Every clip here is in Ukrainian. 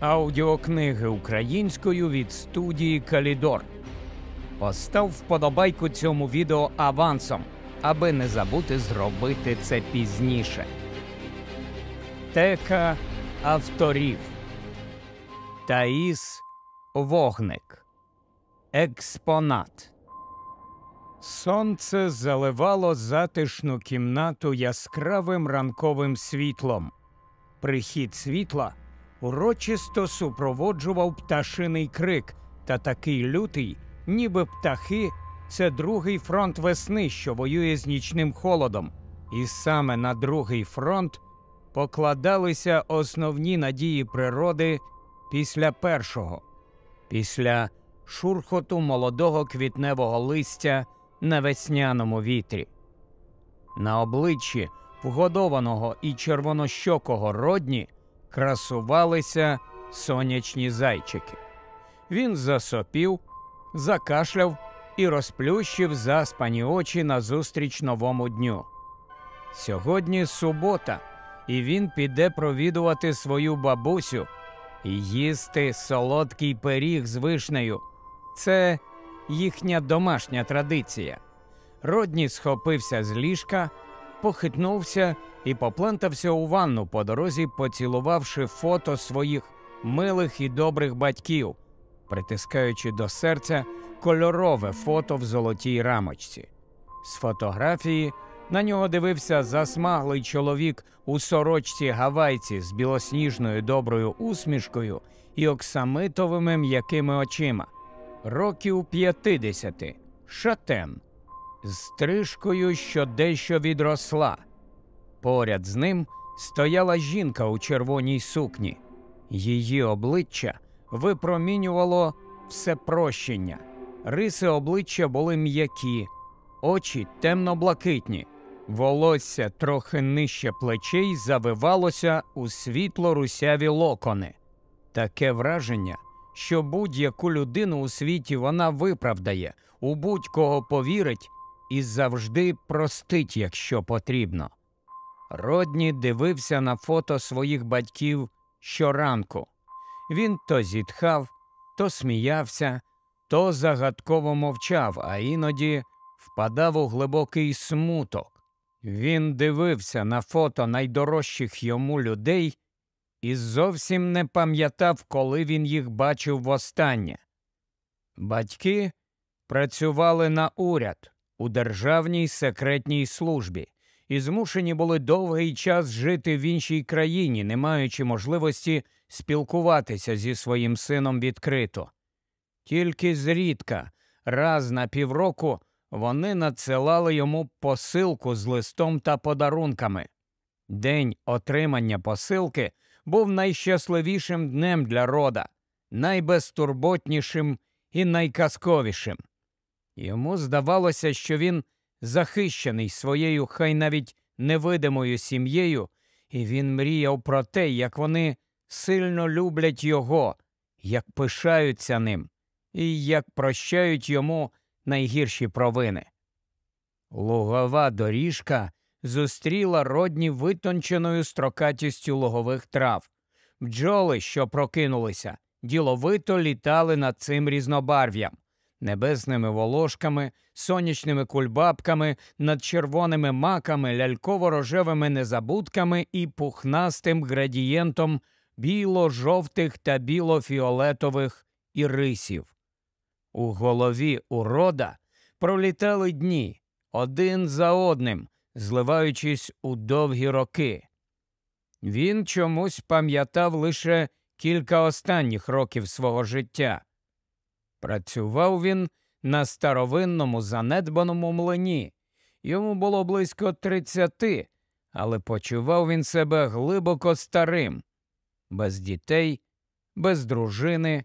Аудіокниги українською від студії Калідор. Постав вподобайку цьому відео авансом, аби не забути зробити це пізніше. Тека авторів Таїс Вогник. Експонат. Сонце заливало затишну кімнату яскравим ранковим світлом. Прихід світла урочисто супроводжував пташиний крик та такий лютий, ніби птахи це другий фронт весни, що воює з нічним холодом. І саме на другий фронт покладалися основні надії природи після першого, після шурхоту молодого квітневого листя на весняному вітрі. На обличчі вгодованого і червонощокого родні красувалися сонячні зайчики. Він засопів, закашляв і розплющив заспані очі назустріч новому дню. Сьогодні субота, і він піде провідувати свою бабусю і їсти солодкий пиріг з вишнею. Це їхня домашня традиція. Родні схопився з ліжка, похитнувся і поплентався у ванну по дорозі, поцілувавши фото своїх милих і добрих батьків, притискаючи до серця кольорове фото в золотій рамочці. З фотографії на нього дивився засмаглий чоловік у сорочці гавайці з білосніжною доброю усмішкою і оксамитовими м'якими очима. Років п'ятдесяти, шатен, з стрижкою, що дещо відросла. Поряд з ним стояла жінка у червоній сукні. Її обличчя випромінювало все прощення. Риси обличчя були м'які, очі темно-блакитні, волосся трохи нижче плечей завивалося у світло русяві локони. Таке враження, що будь-яку людину у світі вона виправдає, у будь-кого повірить і завжди простить, якщо потрібно. Родні дивився на фото своїх батьків щоранку. Він то зітхав, то сміявся, то загадково мовчав, а іноді впадав у глибокий смуток. Він дивився на фото найдорожчих йому людей і зовсім не пам'ятав, коли він їх бачив востаннє. Батьки працювали на уряд у державній секретній службі і змушені були довгий час жити в іншій країні, не маючи можливості спілкуватися зі своїм сином відкрито. Тільки зрідка, раз на півроку, вони надсилали йому посилку з листом та подарунками. День отримання посилки був найщасливішим днем для рода, найбезтурботнішим і найказковішим. Йому здавалося, що він захищений своєю хай навіть невидимою сім'єю, і він мріяв про те, як вони сильно люблять його, як пишаються ним, і як прощають йому найгірші провини. Лугова доріжка зустріла родні витонченою строкатістю лугових трав. Бджоли, що прокинулися, діловито літали над цим різнобарв'ям небесними волошками, сонячними кульбабками, над червоними маками, ляльково-рожевими незабудками і пухнастим градієнтом біло-жовтих та біло-фіолетових ірисів. У голові урода пролітали дні один за одним, зливаючись у довгі роки. Він чомусь пам'ятав лише кілька останніх років свого життя. Працював він на старовинному занедбаному млині. Йому було близько тридцяти, але почував він себе глибоко старим, без дітей, без дружини,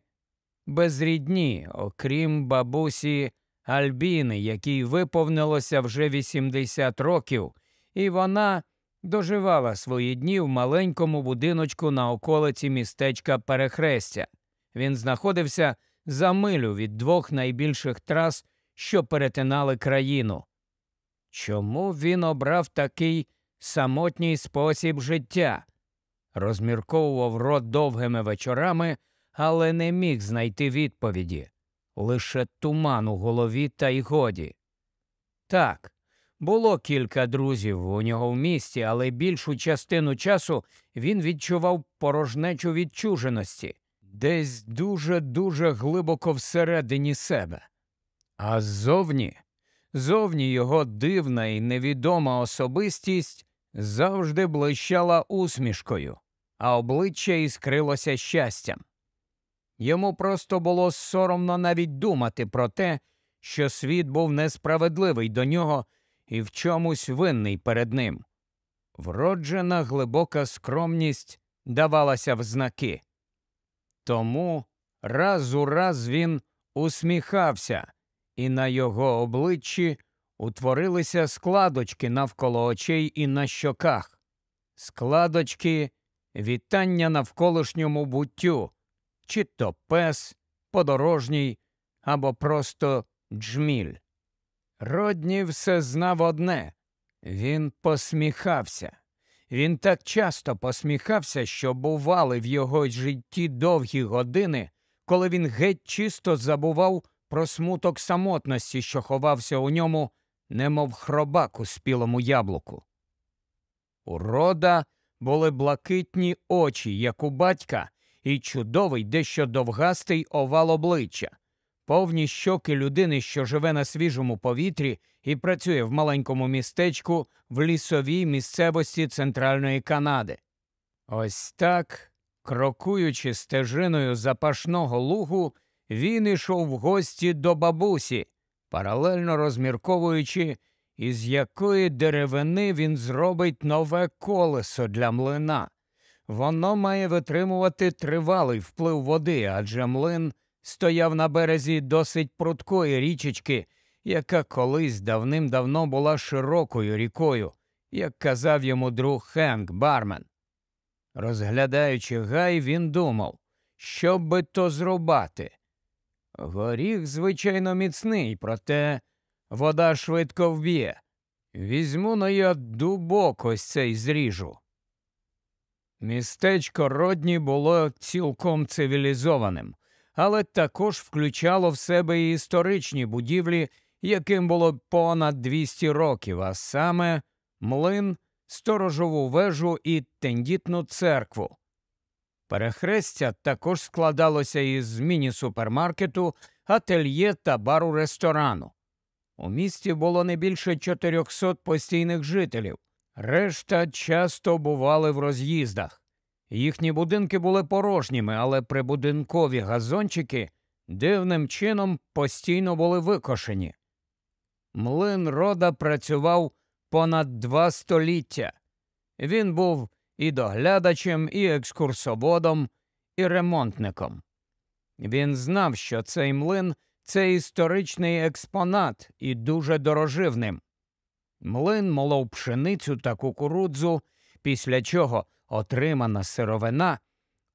без рідні, окрім бабусі Альбіни, якій виповнилося вже 80 років, і вона доживала свої дні в маленькому будиночку на околиці містечка Перехрестя. Він знаходився за милю від двох найбільших трас, що перетинали країну. Чому він обрав такий самотній спосіб життя? Розмірковував рот довгими вечорами, але не міг знайти відповіді лише туман у голові та й годі. Так, було кілька друзів у нього в місті, але більшу частину часу він відчував порожнечу відчуженості, десь дуже дуже глибоко всередині себе. А ззовні, зовні його дивна і невідома особистість завжди блищала усмішкою, а обличчя іскрилося щастям. Йому просто було соромно навіть думати про те, що світ був несправедливий до нього і в чомусь винний перед ним. Вроджена глибока скромність давалася в знаки. Тому раз у раз він усміхався, і на його обличчі утворилися складочки навколо очей і на щоках, складочки вітання навколишньому буттю, чи то пес, подорожній або просто джміль. Родні все знав одне він посміхався. Він так часто посміхався, що бували в його житті довгі години, коли він геть чисто забував про смуток самотності, що ховався у ньому, немов хробак у спілому яблуку. У рода були блакитні очі, як у батька, і чудовий, дещо довгастий овал обличчя, повні щоки людини, що живе на свіжому повітрі і працює в маленькому містечку в лісовій місцевості Центральної Канади. Ось так, крокуючи стежиною запашного лугу, він ішов в гості до бабусі, паралельно розмірковуючи, із якої деревини він зробить нове колесо для млина. Воно має витримувати тривалий вплив води, адже млин стояв на березі досить прудкої річечки, яка колись давним-давно була широкою рікою, як казав йому друг Хенк Бармен. Розглядаючи гай, він думав, що би то зрубати. Горіх, звичайно, міцний, проте вода швидко вб'є. Візьму на я дубок ось цей зріжу. Містечко Родні було цілком цивілізованим, але також включало в себе і історичні будівлі, яким було понад 200 років, а саме млин, сторожову вежу і тендітну церкву. Перехрестя також складалося із міні-супермаркету, ательє та бару ресторану. У місті було не більше 400 постійних жителів. Решта часто бували в роз'їздах. Їхні будинки були порожніми, але прибудинкові газончики дивним чином постійно були викошені. Млин рода працював понад два століття. Він був і доглядачем, і екскурсоводом, і ремонтником. Він знав, що цей млин це історичний експонат і дуже дорожив ним. Млин молов пшеницю та кукурудзу, після чого отримана сировина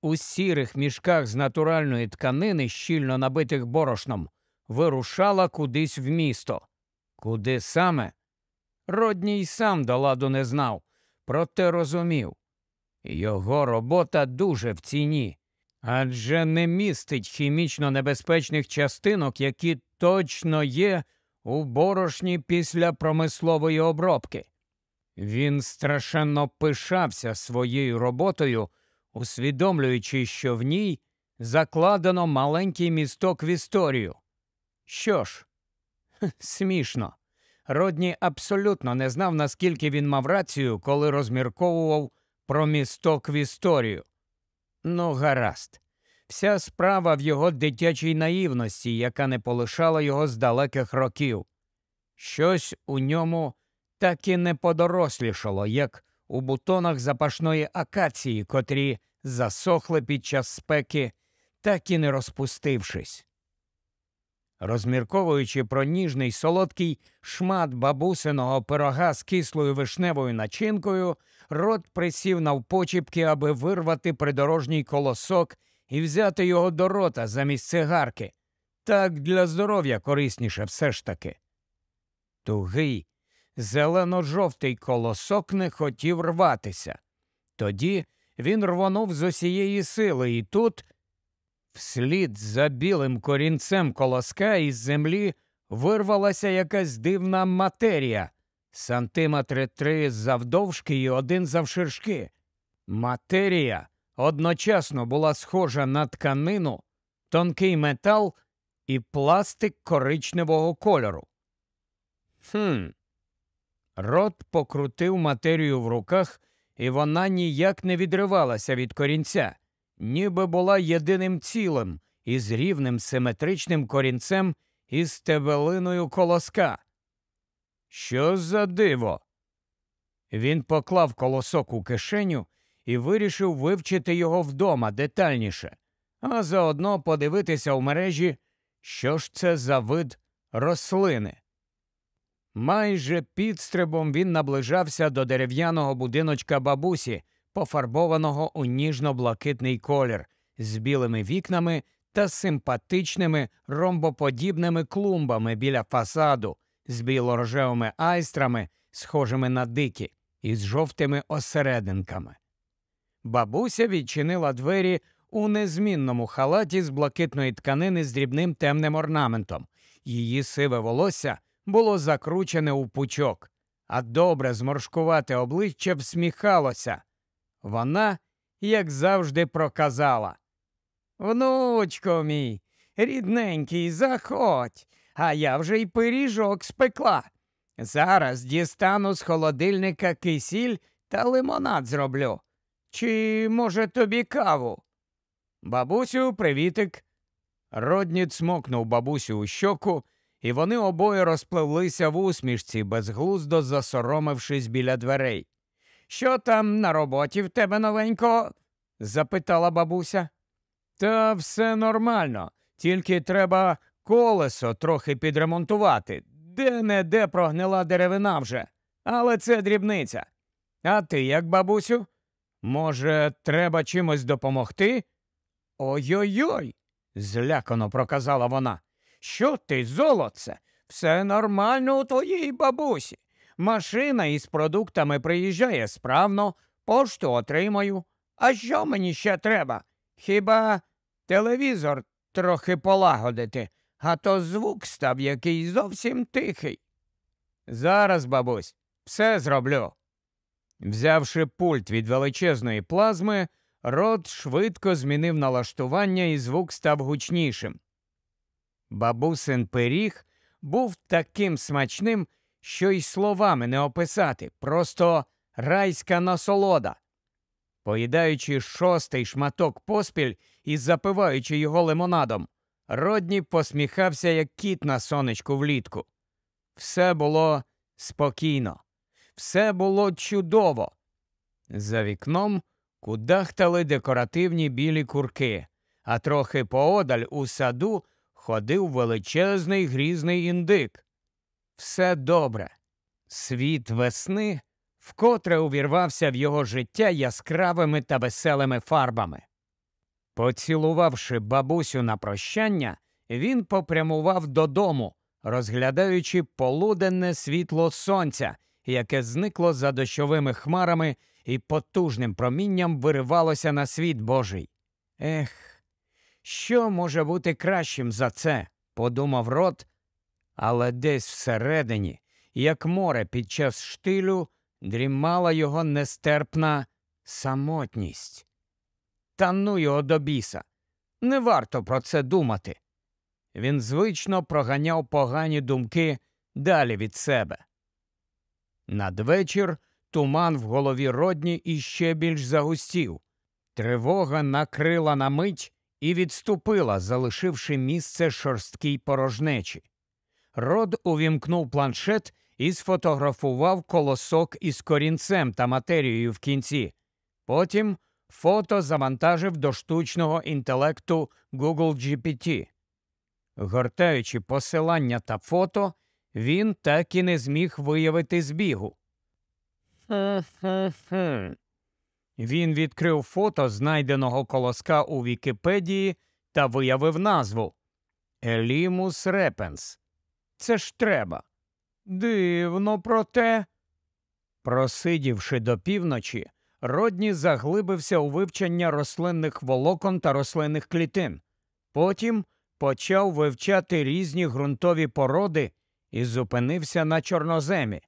у сірих мішках з натуральної тканини, щільно набитих борошном, вирушала кудись в місто. Куди саме? Родній сам до ладу не знав, проте розумів. Його робота дуже в ціні, адже не містить хімічно небезпечних частинок, які точно є у борошні після промислової обробки. Він страшенно пишався своєю роботою, усвідомлюючи, що в ній закладено маленький місток в історію. Що ж, смішно. Родні абсолютно не знав, наскільки він мав рацію, коли розмірковував про місток в історію. Ну, гаразд, вся справа в його дитячій наївності, яка не полишала його з далеких років. Щось у ньому так і не подорослішало, як у бутонах запашної акації, котрі засохли під час спеки, так і не розпустившись. Розмірковуючи про ніжний солодкий шмат бабусиного пирога з кислою вишневою начинкою, рот присів навпочіпки, аби вирвати придорожній колосок і взяти його до рота замість цигарки. Так для здоров'я корисніше все ж таки. Тугий, зелено-жовтий колосок не хотів рватися. Тоді він рвонув з усієї сили, і тут, вслід за білим корінцем колоска із землі вирвалася якась дивна матерія, сантиметри три завдовжки і один завширшки. Матерія одночасно була схожа на тканину, тонкий метал і пластик коричневого кольору. Хм. Рот покрутив матерію в руках, і вона ніяк не відривалася від корінця, ніби була єдиним цілим із рівним симетричним корінцем із стебелиною колоска. Що за диво? Він поклав колосок у кишеню і вирішив вивчити його вдома детальніше, а заодно подивитися в мережі, що ж це за вид рослини. Майже підстрибом він наближався до дерев'яного будиночка бабусі, пофарбованого у ніжно-блакитний колір, з білими вікнами та симпатичними ромбоподібними клумбами біля фасаду, з білорожевими айстрами, схожими на дикі, і з жовтими осерединками. Бабуся відчинила двері у незмінному халаті з блакитної тканини з дрібним темним орнаментом. Її сиве волосся було закручене у пучок, а добре зморшкувате обличчя всміхалося. Вона, як завжди, проказала Внучко мій, рідненький, заходь, а я вже й пиріжок спекла. Зараз дістану з холодильника кисіль та лимонад зроблю. Чи, може, тобі каву? Бабусю, привітик. Родні цмокнув бабусю у щоку, і вони обоє розпливлися в усмішці, безглуздо засоромившись біля дверей. Що там на роботі в тебе новенько? запитала бабуся. Та все нормально, тільки треба колесо трохи підремонтувати. Де не де прогнила деревина вже, але це дрібниця. А ти як, бабусю? Може, треба чимось допомогти? Ой-ой-ой, злякано проказала вона. Що ти, золоце? Все нормально у твоїй бабусі. Машина із продуктами приїжджає справно, пошту отримаю. А що мені ще треба? Хіба телевізор трохи полагодити, а то звук став який зовсім тихий. Зараз, бабусь, все зроблю. Взявши пульт від величезної плазми, рот швидко змінив налаштування і звук став гучнішим. Бабусин пиріг був таким смачним, що й словами не описати, просто райська насолода. Поїдаючи шостий шматок поспіль і запиваючи його лимонадом, Родні посміхався, як кіт на сонечку влітку. Все було спокійно, все було чудово. За вікном кудахтали декоративні білі курки, а трохи поодаль у саду ходив величезний грізний індик. Все добре. Світ весни вкотре увірвався в його життя яскравими та веселими фарбами. Поцілувавши бабусю на прощання, він попрямував додому, розглядаючи полуденне світло сонця, яке зникло за дощовими хмарами і потужним промінням виривалося на світ Божий. Ех, що може бути кращим за це? подумав рот, але десь всередині, як море під час штилю, дрімала його нестерпна самотність. Та ну його до біса. Не варто про це думати. Він звично проганяв погані думки далі від себе. Надвечір туман в голові родні іще більш загустів. Тривога накрила на мить і відступила, залишивши місце шорсткій порожнечі. Род увімкнув планшет і сфотографував колосок із корінцем та матерією в кінці. Потім фото завантажив до штучного інтелекту Google GPT. Гортаючи посилання та фото, він так і не зміг виявити збігу. Він відкрив фото знайденого колоска у Вікіпедії та виявив назву Елімус Репенс. Це ж треба. Дивно, проте. Просидівши до півночі, Родні заглибився у вивчення рослинних волокон та рослинних клітин. Потім почав вивчати різні ґрунтові породи і зупинився на чорноземі.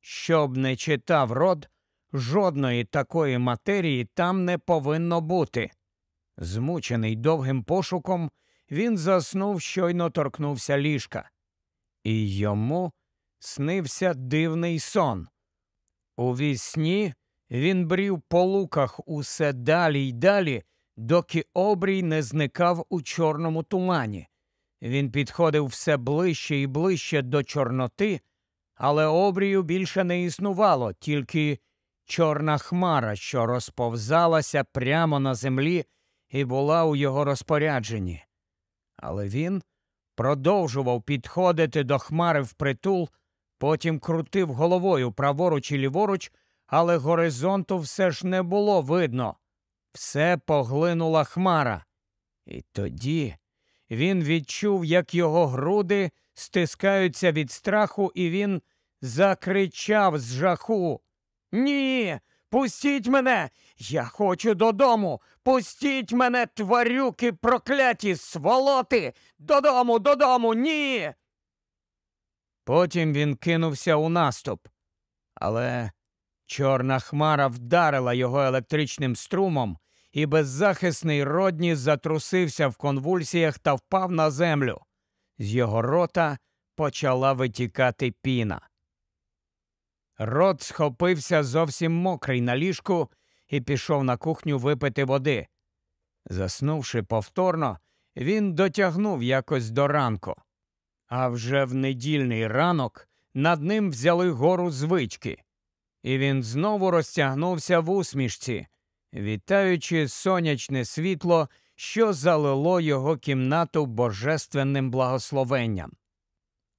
Щоб не читав род, жодної такої матерії там не повинно бути. Змучений довгим пошуком, він заснув, щойно торкнувся ліжка. І йому снився дивний сон. У вісні він брів по луках усе далі й далі, доки обрій не зникав у чорному тумані. Він підходив все ближче і ближче до Чорноти, але обрію більше не існувало, тільки чорна хмара, що розповзалася прямо на землі і була у його розпорядженні. Але він продовжував підходити до хмари впритул, потім крутив головою праворуч і ліворуч, але горизонту все ж не було видно. Все поглинула хмара. І тоді він відчув, як його груди стискаються від страху, і він закричав з жаху. Ні, пустіть мене! Я хочу додому. Пустіть мене, тварюки, прокляті, сволоти! Додому, додому, ні. Потім він кинувся у наступ. Але чорна хмара вдарила його електричним струмом, і беззахисний родні затрусився в конвульсіях та впав на землю. З його рота почала витікати піна. Рот схопився зовсім мокрий на ліжку і пішов на кухню випити води. Заснувши повторно, він дотягнув якось до ранку. А вже в недільний ранок над ним взяли гору звички, і він знову розтягнувся в усмішці, вітаючи сонячне світло, що залило його кімнату божественним благословенням.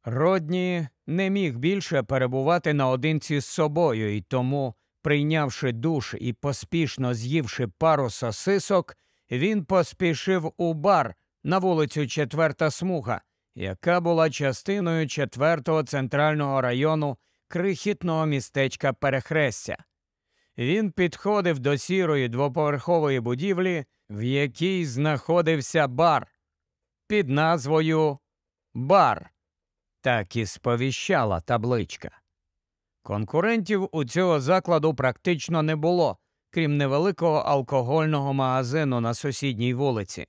Родні не міг більше перебувати наодинці з собою, і тому, прийнявши душ і поспішно з'ївши пару сосисок, він поспішив у бар на вулицю Четверта Смуга, яка була частиною четвертого центрального району крихітного містечка Перехрестя. Він підходив до сірої двоповерхової будівлі, в якій знаходився бар під назвою Бар. Так і сповіщала табличка. Конкурентів у цього закладу практично не було, крім невеликого алкогольного магазину на сусідній вулиці.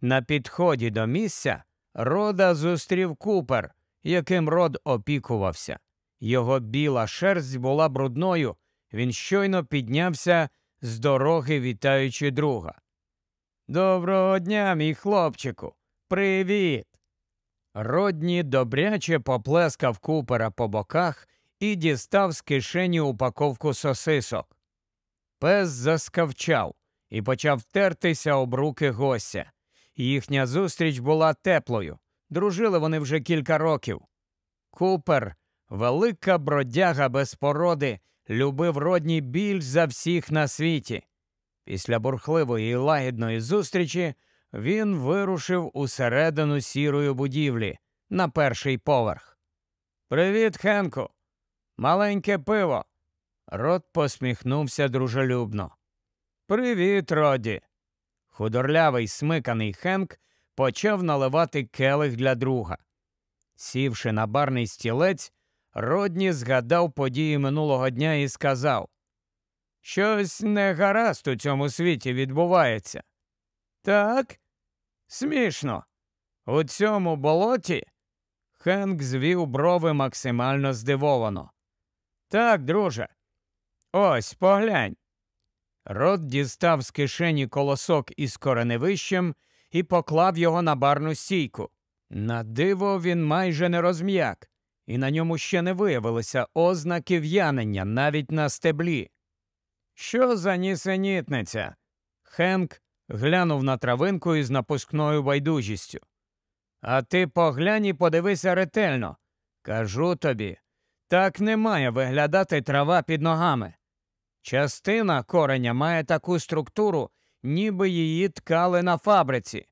На підході до місця рода зустрів купер, яким род опікувався. Його біла шерсть була брудною, він щойно піднявся з дороги, вітаючи друга. Доброго дня, мій хлопчику. Привіт. Родні добряче поплескав купера по боках і дістав з кишені упаковку сосисок. Пес заскавчав і почав тертися об руки гостя. Їхня зустріч була теплою. Дружили вони вже кілька років. Купер, велика бродяга без породи, любив родні більш за всіх на світі. Після бурхливої і лагідної зустрічі він вирушив усередину сірої будівлі на перший поверх. Привіт, Хенку. Маленьке пиво. Рот посміхнувся дружелюбно. Привіт, Роді. Худорлявий смиканий Хенк почав наливати келих для друга. Сівши на барний стілець, Родні згадав події минулого дня і сказав Щось не гаразд у цьому світі відбувається. Так? Смішно. У цьому болоті Хенк звів брови максимально здивовано. Так, друже. Ось поглянь. Рот дістав з кишені колосок із кореневищем і поклав його на барну стійку. На диво він майже не розм'як, і на ньому ще не виявилися ознаки в'янення навіть на стеблі. Що за нісенітниця? Хенк глянув на травинку із напускною байдужістю. А ти поглянь і подивися ретельно. Кажу тобі, так не має виглядати трава під ногами. Частина кореня має таку структуру, ніби її ткали на фабриці,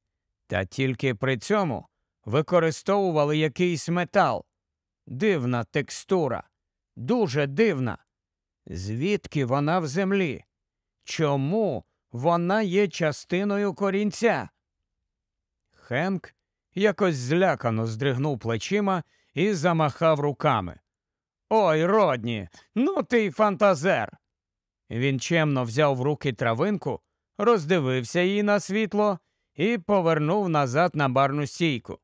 та тільки при цьому використовували якийсь метал. Дивна текстура, дуже дивна. Звідки вона в землі? Чому вона є частиною корінця? Хенк якось злякано здригнув плечима і замахав руками. Ой, родні, ну ти фантазер. Він чемно взяв в руки травинку, роздивився її на світло і повернув назад на барну стійку.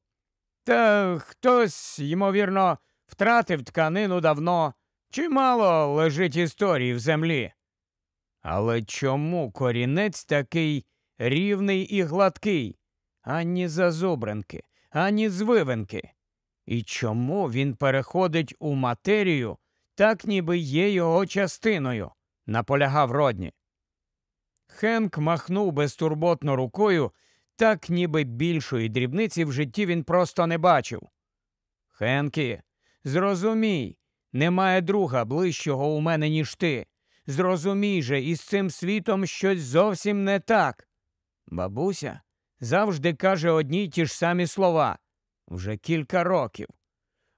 Та хтось, ймовірно, втратив тканину давно, чимало лежить історії в землі. Але чому корінець такий рівний і гладкий, ані зазубринки, ані звивинки? І чому він переходить у матерію, так ніби є його частиною? наполягав Родні. Хенк махнув безтурботно рукою, так ніби більшої дрібниці в житті він просто не бачив. Хенкі, зрозумій, немає друга ближчого у мене, ніж ти. Зрозумій же, із цим світом щось зовсім не так. Бабуся завжди каже одні й ті ж самі слова вже кілька років.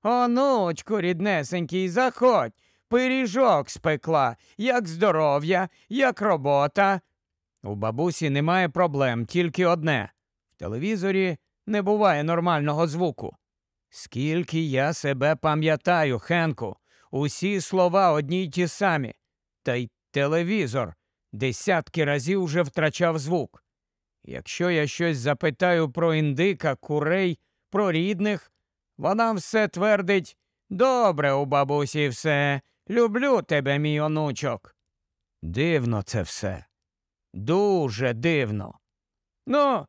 Онучку, ріднесенький, заходь, пиріжок спекла, як здоров'я, як робота. У бабусі немає проблем, тільки одне. В телевізорі не буває нормального звуку. Скільки я себе пам'ятаю, Хенку, усі слова одні й ті самі. Та й телевізор десятки разів вже втрачав звук. Якщо я щось запитаю про індика, курей, про рідних, вона все твердить добре у бабусі все, люблю тебе, мій онучок. Дивно це все. Дуже дивно. Ну,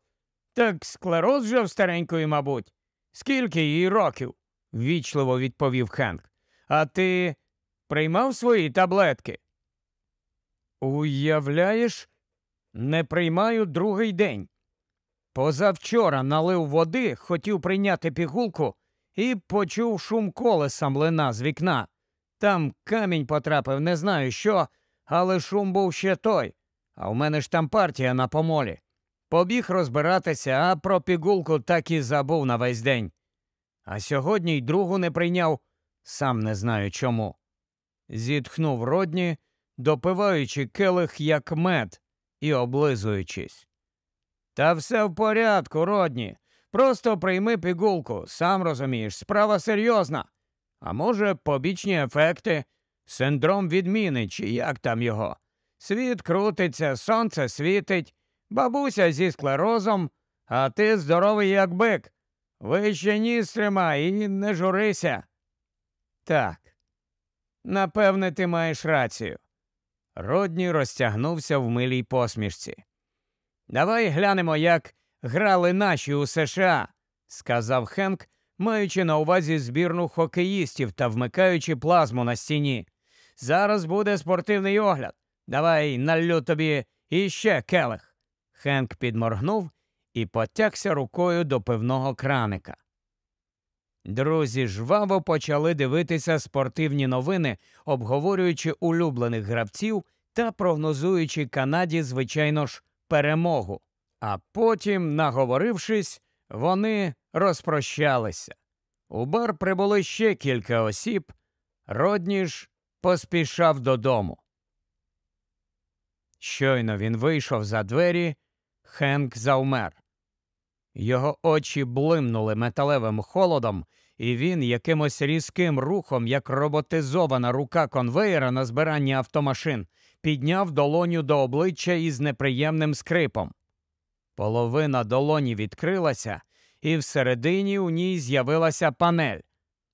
так склероз вже в старенької, мабуть. Скільки їй років? ввічливо відповів Хенк. А ти приймав свої таблетки? Уявляєш, не приймаю другий день. Позавчора налив води, хотів прийняти пігулку і почув шум колеса млина з вікна. Там камінь потрапив, не знаю що, але шум був ще той. А в мене ж там партія на помолі. Побіг розбиратися, а про пігулку так і забув на весь день. А сьогодні й другу не прийняв, сам не знаю чому. Зітхнув родні, допиваючи келих як мед і облизуючись. Та все в порядку, родні. Просто прийми пігулку, сам розумієш, справа серйозна. А може, побічні ефекти, синдром відміни, чи як там його. Світ крутиться, сонце світить, бабуся зі склерозом, а ти здоровий, як бик. Вище ніс тримай і не журися. Так, напевне, ти маєш рацію. Родні розтягнувся в милій посмішці. Давай глянемо, як грали наші у США, сказав Хенк, маючи на увазі збірну хокеїстів та вмикаючи плазму на стіні. Зараз буде спортивний огляд. Давай наллю тобі іще келих. Хенк підморгнув і потягся рукою до пивного краника. Друзі жваво почали дивитися спортивні новини, обговорюючи улюблених гравців та прогнозуючи Канаді, звичайно ж, перемогу. А потім, наговорившись, вони розпрощалися. У бар прибули ще кілька осіб, Родні ж поспішав додому. Щойно він вийшов за двері, Хенк завмер. Його очі блимнули металевим холодом, і він якимось різким рухом, як роботизована рука конвеєра на збиранні автомашин, підняв долоню до обличчя із неприємним скрипом. Половина долоні відкрилася, і всередині у ній з'явилася панель.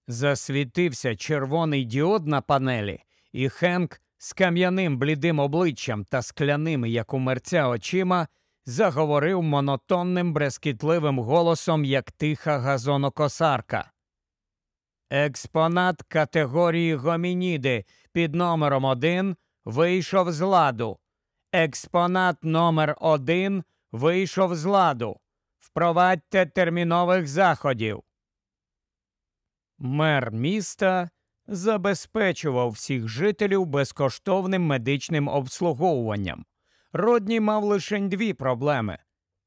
Засвітився червоний діод на панелі, і Хенк з кам'яним блідим обличчям та скляними, як у мерця очима, заговорив монотонним брескітливим голосом, як тиха газонокосарка. Експонат категорії гомініди під номером один вийшов з ладу. Експонат номер один вийшов з ладу. Впровадьте термінових заходів. Мер міста забезпечував всіх жителів безкоштовним медичним обслуговуванням. Родні мав лише дві проблеми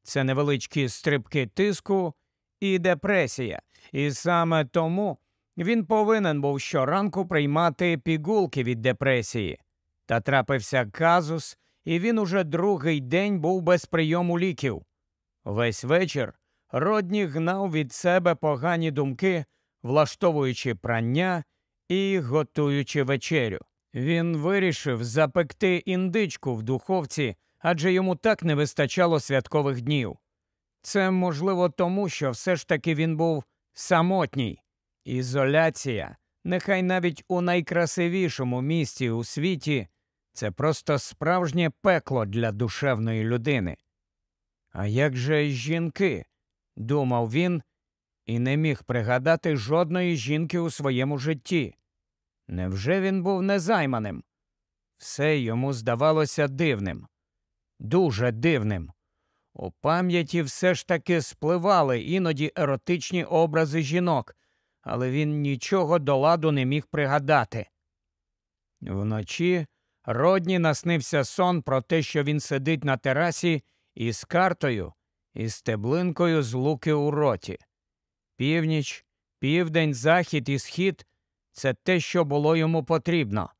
це невеличкі стрибки тиску і депресія, і саме тому він повинен був щоранку приймати пігулки від депресії. Та трапився казус, і він уже другий день був без прийому ліків. Весь вечір Родні гнав від себе погані думки, влаштовуючи прання і готуючи вечерю. Він вирішив запекти індичку в духовці, адже йому так не вистачало святкових днів. Це можливо тому, що все ж таки він був самотній. Ізоляція, нехай навіть у найкрасивішому місті у світі, це просто справжнє пекло для душевної людини. А як же жінки? думав він і не міг пригадати жодної жінки у своєму житті. Невже він був незайманим? Все йому здавалося дивним, дуже дивним. У пам'яті все ж таки спливали іноді еротичні образи жінок, але він нічого до ладу не міг пригадати. Вночі Родні наснився сон про те, що він сидить на терасі із картою і стеблинкою з луки у роті. Північ, південь, захід і схід це те, що було йому потрібно.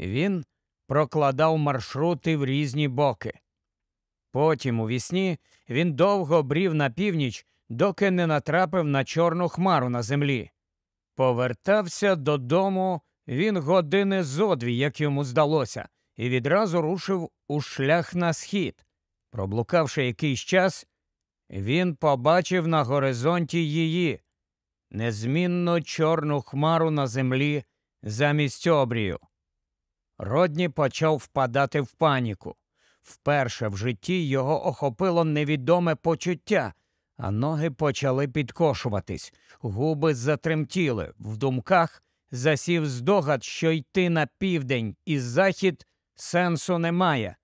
Він прокладав маршрути в різні боки. Потім у вісні він довго брів на північ, доки не натрапив на чорну хмару на землі. Повертався додому він години зо дві, як йому здалося, і відразу рушив у шлях на схід. Проблукавши якийсь час, він побачив на горизонті її незмінно чорну хмару на землі замість обрію. Родні почав впадати в паніку. Вперше в житті його охопило невідоме почуття, а ноги почали підкошуватись, губи затремтіли, в думках засів здогад, що йти на південь і захід сенсу немає,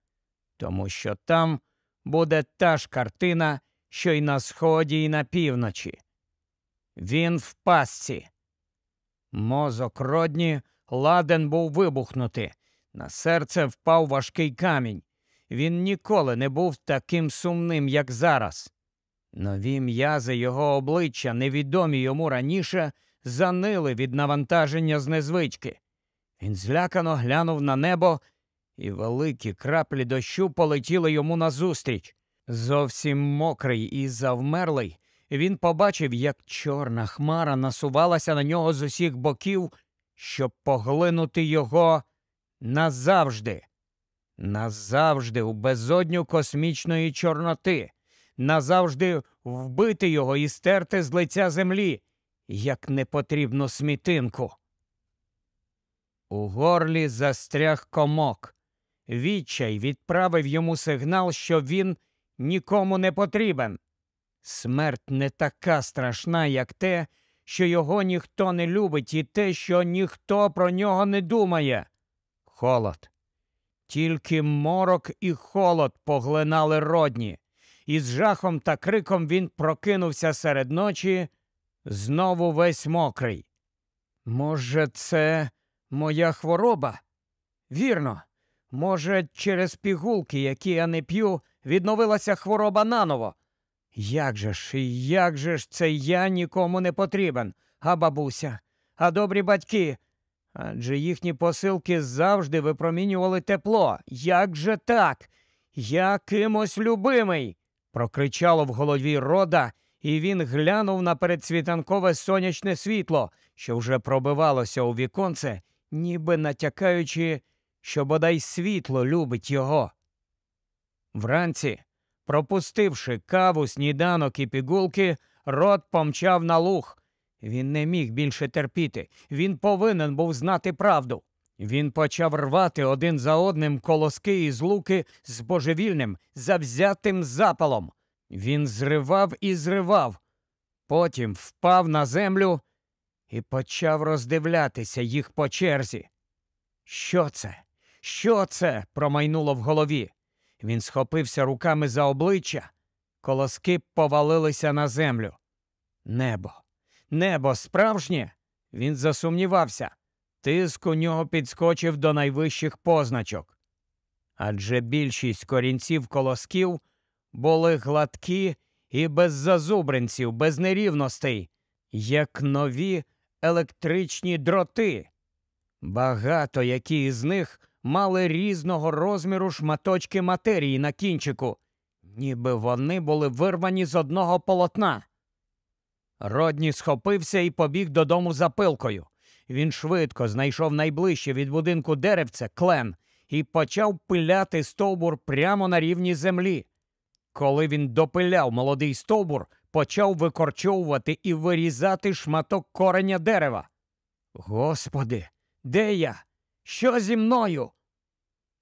тому що там буде та ж картина, що й на сході і на півночі. Він в пастці. Мозок родні ладен був вибухнути. На серце впав важкий камінь. Він ніколи не був таким сумним, як зараз. Нові м'язи його обличчя, невідомі йому раніше, занили від навантаження з незвички. Він злякано глянув на небо, і великі краплі дощу полетіли йому назустріч. Зовсім мокрий і завмерлий, він побачив, як чорна хмара насувалася на нього з усіх боків, щоб поглинути його назавжди, назавжди у безодню космічної чорноти, назавжди вбити його і стерти з лиця землі, як непотрібну смітинку. У горлі застряг комок. Відчай відправив йому сигнал, що він нікому не потрібен. Смерть не така страшна, як те, що його ніхто не любить, і те, що ніхто про нього не думає. Холод. Тільки морок і холод поглинали родні, і з жахом та криком він прокинувся серед ночі, знову весь мокрий. Може, це моя хвороба? Вірно, може, через пігулки, які я не п'ю, відновилася хвороба наново. Як же ж, як же ж це я нікому не потрібен, а бабуся, а добрі батьки? Адже їхні посилки завжди випромінювали тепло. Як же так? Я кимось любимий. прокричало в голові рода, і він глянув на передсвітанкове сонячне світло, що вже пробивалося у віконце, ніби натякаючи, що бодай світло любить його. Вранці, пропустивши каву, сніданок і пігулки, рот помчав на луг. Він не міг більше терпіти, він повинен був знати правду. Він почав рвати один за одним колоски із луки з божевільним, завзятим запалом. Він зривав і зривав, потім впав на землю і почав роздивлятися їх по черзі. Що це? Що це? промайнуло в голові. Він схопився руками за обличчя, колоски повалилися на землю. Небо, небо справжнє? Він засумнівався. Тиск у нього підскочив до найвищих позначок. Адже більшість корінців колосків були гладкі і без зазубринців, без нерівностей, як нові електричні дроти. Багато які із них мали різного розміру шматочки матерії на кінчику, ніби вони були вирвані з одного полотна. Родні схопився і побіг додому за пилкою. Він швидко знайшов найближче від будинку деревце клен і почав пиляти стовбур прямо на рівні землі. Коли він допиляв молодий стовбур, почав викорчовувати і вирізати шматок кореня дерева. Господи, де я? Що зі мною?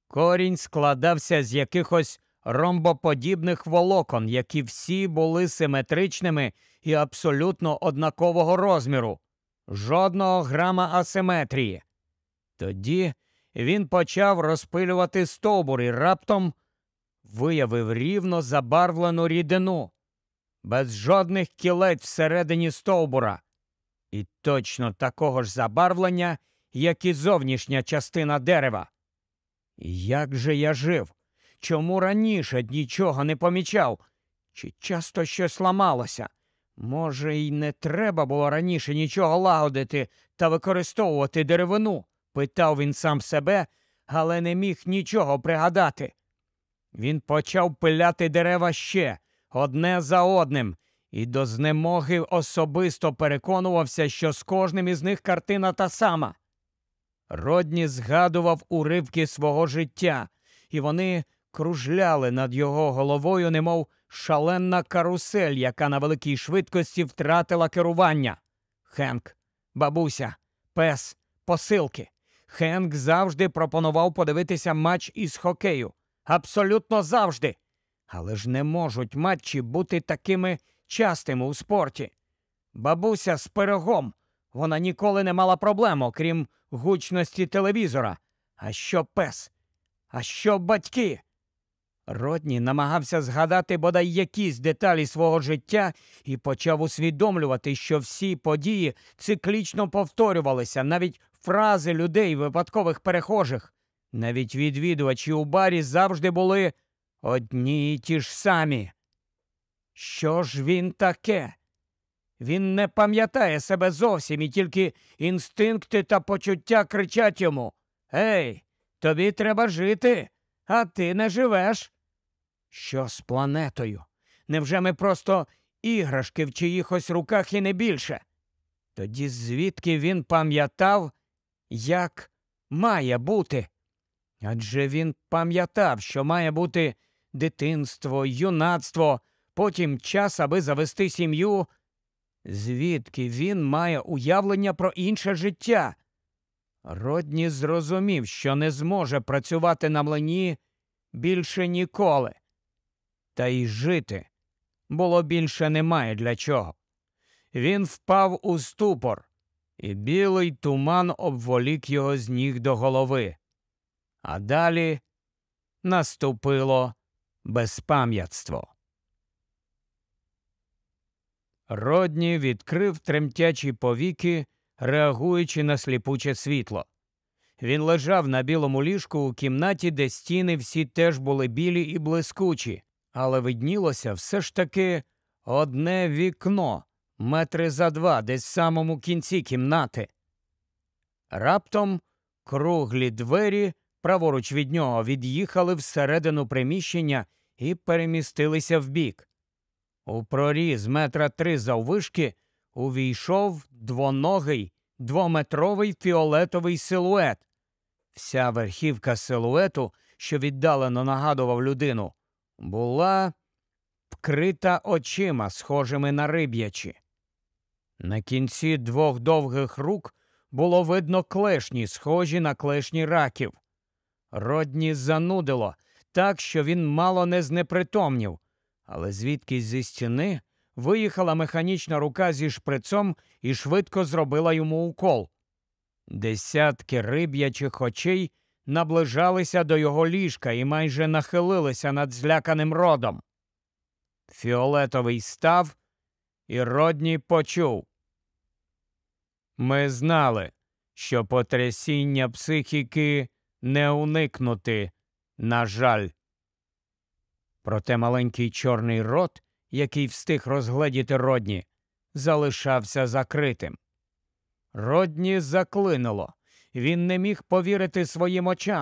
Корінь складався з якихось ромбоподібних волокон, які всі були симетричними і абсолютно однакового розміру, жодного грама асиметрії. Тоді він почав розпилювати стовбур і раптом виявив рівно забарвлену рідину, без жодних кілець всередині стовбура, і точно такого ж забарвлення, як і зовнішня частина дерева. Як же я жив? Чому раніше нічого не помічав? Чи часто щось ламалося? Може, й не треба було раніше нічого лагодити та використовувати деревину? питав він сам себе, але не міг нічого пригадати. Він почав пиляти дерева ще одне за одним, і до знемоги особисто переконувався, що з кожним із них картина та сама. Родні згадував уривки свого життя, і вони кружляли над його головою, немов шаленна карусель, яка на великій швидкості втратила керування. Хенк, бабуся, пес, посилки. Хенк завжди пропонував подивитися матч із хокею. Абсолютно завжди. Але ж не можуть матчі бути такими частими у спорті. Бабуся з пирогом. Вона ніколи не мала проблем, окрім гучності телевізора. А що пес? А що батьки? Родні намагався згадати бодай якісь деталі свого життя і почав усвідомлювати, що всі події циклічно повторювалися, навіть фрази людей, випадкових перехожих. Навіть відвідувачі у барі завжди були одні й ті ж самі. Що ж він таке? Він не пам'ятає себе зовсім і тільки інстинкти та почуття кричать йому Ей, тобі треба жити, а ти не живеш. Що з планетою? Невже ми просто іграшки в чиїхось руках і не більше? Тоді звідки він пам'ятав, як має бути? Адже він пам'ятав, що має бути дитинство, юнацтво, потім час, аби завести сім'ю. Звідки він має уявлення про інше життя? Родні зрозумів, що не зможе працювати на млині більше ніколи. Та й жити було більше немає для чого. Він впав у ступор, і білий туман обволік його з ніг до голови. А далі наступило безпам'ятство. Родні відкрив тремтячі повіки, реагуючи на сліпуче світло. Він лежав на білому ліжку у кімнаті, де стіни всі теж були білі і блискучі, але виднілося все ж таки одне вікно, метри за два, десь в самому кінці кімнати. Раптом круглі двері праворуч від нього від'їхали всередину приміщення і перемістилися вбік. У проріз метра три заввишки увійшов двоногий двометровий фіолетовий силует. Вся верхівка силуету, що віддалено нагадував людину, була вкрита очима, схожими на риб'ячі. На кінці двох довгих рук було видно клешні, схожі на клешні раків. Родні занудило так, що він мало не знепритомнів, але звідкись зі стіни виїхала механічна рука зі шприцом і швидко зробила йому укол. Десятки риб'ячих очей наближалися до його ліжка і майже нахилилися над зляканим родом. Фіолетовий став, і Родні почув. Ми знали, що потрясіння психіки не уникнути, на жаль. Проте маленький чорний рот, який встиг розгледіти родні, залишався закритим. Родні заклинуло. Він не міг повірити своїм очам.